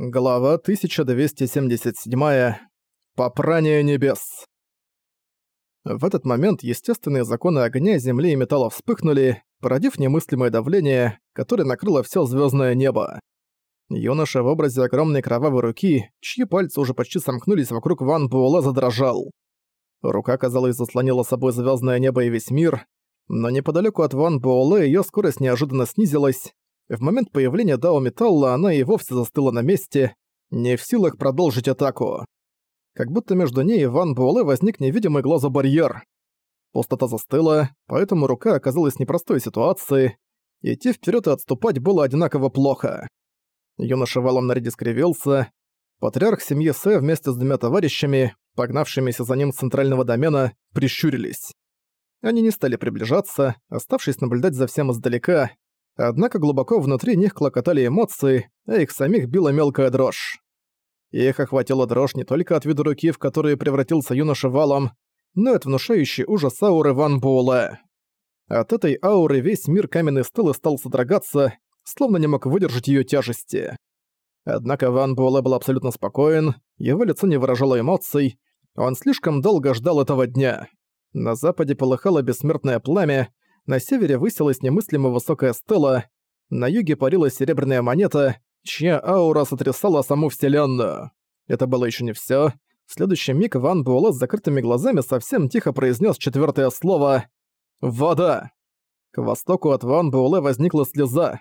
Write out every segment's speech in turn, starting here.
Глава 1277. Попрание небес. В этот момент естественные законы огня, земли и металла вспыхнули, породив немыслимое давление, которое накрыло все звездное небо. Юноша в образе огромной кровавой руки, чьи пальцы уже почти сомкнулись вокруг Ван Буэлла, задрожал. Рука, казалось, заслонила собой звездное небо и весь мир, но неподалеку от Ван Буэлла ее скорость неожиданно снизилась, в момент появления Дао Металла она и вовсе застыла на месте, не в силах продолжить атаку. Как будто между ней и Ван Буэлэ возник невидимый глазу барьер. Пустота застыла, поэтому рука оказалась в непростой ситуации. Идти вперед и отступать было одинаково плохо. Юноша валом наряде скривился. Патриарх семьи Сэ вместе с двумя товарищами, погнавшимися за ним с центрального домена, прищурились. Они не стали приближаться, оставшись наблюдать за всем издалека, Однако глубоко внутри них клокотали эмоции, а их самих била мелкая дрожь. Их охватила дрожь не только от вида руки, в которую превратился юноша валом, но и от внушающей ужас ауры Ван Буэлэ. От этой ауры весь мир каменной стелы стал содрогаться, словно не мог выдержать ее тяжести. Однако Ван Буэлэ был абсолютно спокоен, его лицо не выражало эмоций, он слишком долго ждал этого дня. На западе полыхало бессмертное пламя, на севере высилась немыслимо высокая стела, на юге парила серебряная монета, чья аура сотрясала саму Вселенную. Это было еще не все. В следующий миг Ван Буэлэ с закрытыми глазами совсем тихо произнес четвертое слово «Вода». К востоку от Ван Буэлэ возникла слеза.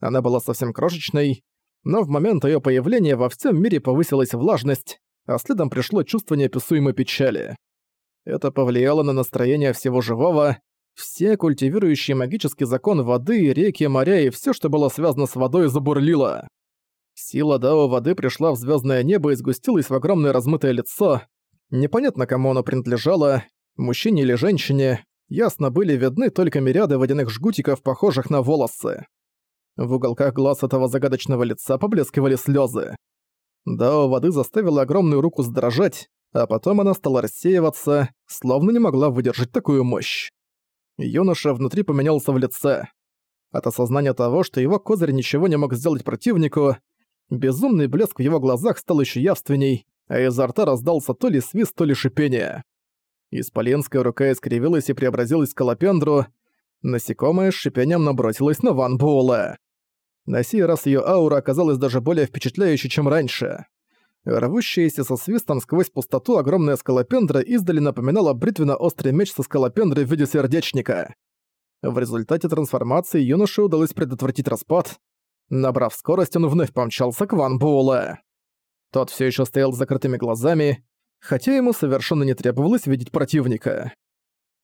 Она была совсем крошечной, но в момент ее появления во всем мире повысилась влажность, а следом пришло чувство неописуемой печали. Это повлияло на настроение всего живого, все культивирующие магический закон воды, реки, моря и все, что было связано с водой, забурлило. Сила Дао воды пришла в звездное небо и сгустилась в огромное размытое лицо. Непонятно, кому оно принадлежало, мужчине или женщине, ясно были видны только мириады водяных жгутиков, похожих на волосы. В уголках глаз этого загадочного лица поблескивали слезы. Дао воды заставила огромную руку задрожать, а потом она стала рассеиваться, словно не могла выдержать такую мощь юноша внутри поменялся в лице. От осознания того, что его козырь ничего не мог сделать противнику, безумный блеск в его глазах стал еще явственней, а изо рта раздался то ли свист, то ли шипение. Исполенская рука искривилась и преобразилась в скалопендру, насекомое с шипением набросилось на Ван Буэлэ. На сей раз ее аура оказалась даже более впечатляющей, чем раньше. Рвущаяся со свистом сквозь пустоту огромная скалопендра издали напоминала бритвенно-острый меч со скалопендрой в виде сердечника. В результате трансформации юноше удалось предотвратить распад. Набрав скорость, он вновь помчался к Ван Буэлэ. Тот все еще стоял с закрытыми глазами, хотя ему совершенно не требовалось видеть противника.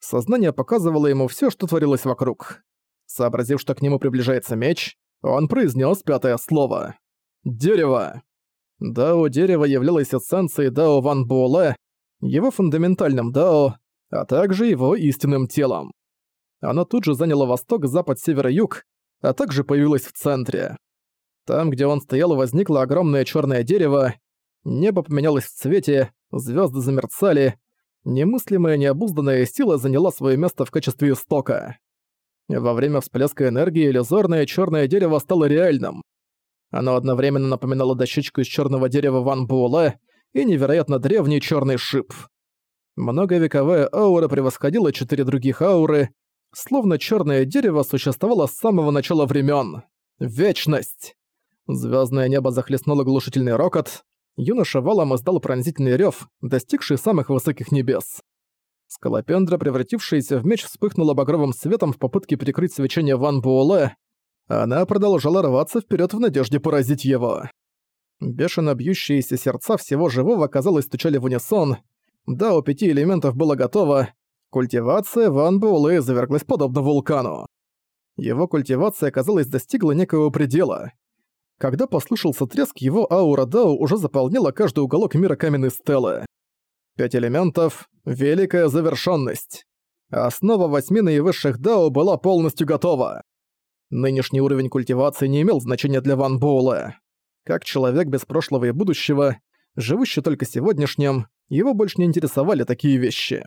Сознание показывало ему все, что творилось вокруг. Сообразив, что к нему приближается меч, он произнес пятое слово. «Дерево!» Дао дерева являлось эссенцией Дао Ван Буэлэ, его фундаментальным Дао, а также его истинным телом. Оно тут же заняло восток, запад, север и юг, а также появилось в центре. Там, где он стоял, возникло огромное черное дерево, небо поменялось в цвете, звезды замерцали, немыслимая необузданная сила заняла свое место в качестве истока. Во время всплеска энергии иллюзорное черное дерево стало реальным. Оно одновременно напоминало дощечку из черного дерева Ван Буэлэ и невероятно древний черный шип. Многовековая аура превосходила четыре других ауры, словно черное дерево существовало с самого начала времен. Вечность! Звездное небо захлестнуло глушительный рокот. Юноша валом издал пронзительный рев, достигший самых высоких небес. Скалопендра, превратившаяся в меч, вспыхнула багровым светом в попытке прикрыть свечение Ван Буэлэ, она продолжала рваться вперед в надежде поразить его. Бешено бьющиеся сердца всего живого, казалось, стучали в унисон. Да, у пяти элементов было готово. Культивация Ван Буэлэ заверглась подобно вулкану. Его культивация, казалось, достигла некого предела. Когда послышался треск, его аура Дао уже заполнила каждый уголок мира каменной стелы. Пять элементов — великая завершенность. Основа восьми наивысших Дао была полностью готова. Нынешний уровень культивации не имел значения для Ван Боула. Как человек без прошлого и будущего, живущий только сегодняшним, его больше не интересовали такие вещи.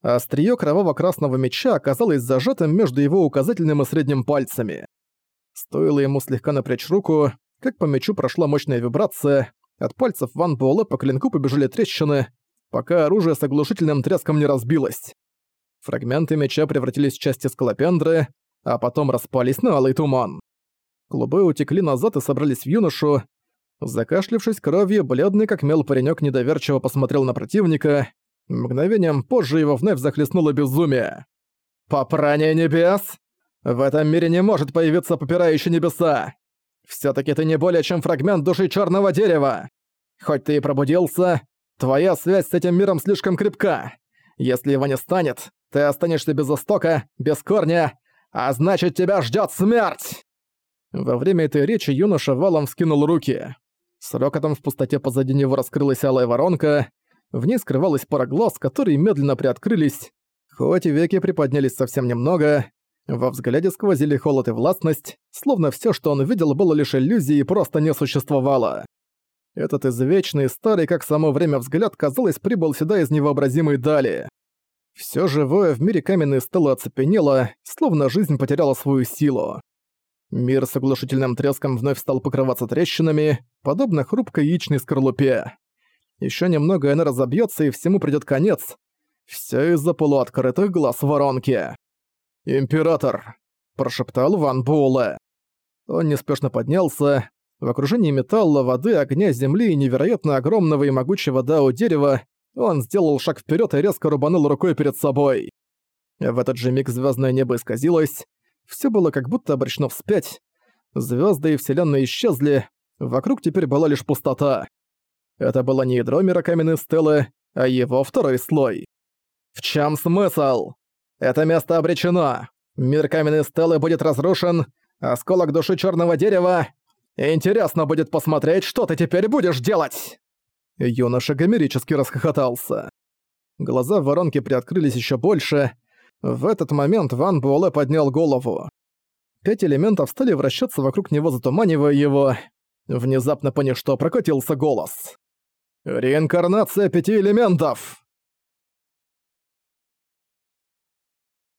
Остриё кроваво-красного меча оказалось зажатым между его указательным и средним пальцами. Стоило ему слегка напрячь руку, как по мечу прошла мощная вибрация, от пальцев Ван Буэлэ по клинку побежали трещины, пока оружие с оглушительным треском не разбилось. Фрагменты меча превратились в части скалопендры, а потом распались на алый туман. Клубы утекли назад и собрались в юношу. Закашлившись кровью, бледный как мел паренек недоверчиво посмотрел на противника. Мгновением позже его вновь захлестнуло безумие. «Попрание небес? В этом мире не может появиться попирающие небеса! все таки ты не более чем фрагмент души черного дерева! Хоть ты и пробудился, твоя связь с этим миром слишком крепка. Если его не станет, ты останешься без истока, без корня, а значит тебя ждет смерть!» Во время этой речи юноша валом вскинул руки. С рокотом в пустоте позади него раскрылась алая воронка, в ней скрывалась пара глаз, которые медленно приоткрылись. Хоть и веки приподнялись совсем немного, во взгляде сквозили холод и властность, словно все, что он видел, было лишь иллюзией и просто не существовало. Этот извечный, старый как само время взгляд, казалось, прибыл сюда из невообразимой дали. Все живое в мире каменной стелы оцепенело, словно жизнь потеряла свою силу. Мир с оглушительным треском вновь стал покрываться трещинами, подобно хрупкой яичной скорлупе. Еще немного и она разобьется, и всему придет конец. Все из-за полуоткрытых глаз воронки. «Император!» – прошептал Ван Буэлэ. Он неспешно поднялся. В окружении металла, воды, огня, земли и невероятно огромного и могучего дао дерева он сделал шаг вперед и резко рубанул рукой перед собой. В этот же миг звездное небо исказилось. Все было как будто обречено вспять. Звезды и вселенная исчезли. Вокруг теперь была лишь пустота. Это было не ядро мира каменной стелы, а его второй слой. В чем смысл? Это место обречено. Мир каменной стелы будет разрушен, осколок души черного дерева. Интересно будет посмотреть, что ты теперь будешь делать. Юноша гомерически расхохотался. Глаза в воронке приоткрылись еще больше. В этот момент Ван Буэлэ поднял голову. Пять элементов стали вращаться вокруг него, затуманивая его. Внезапно по ничто прокатился голос. «Реинкарнация пяти элементов!»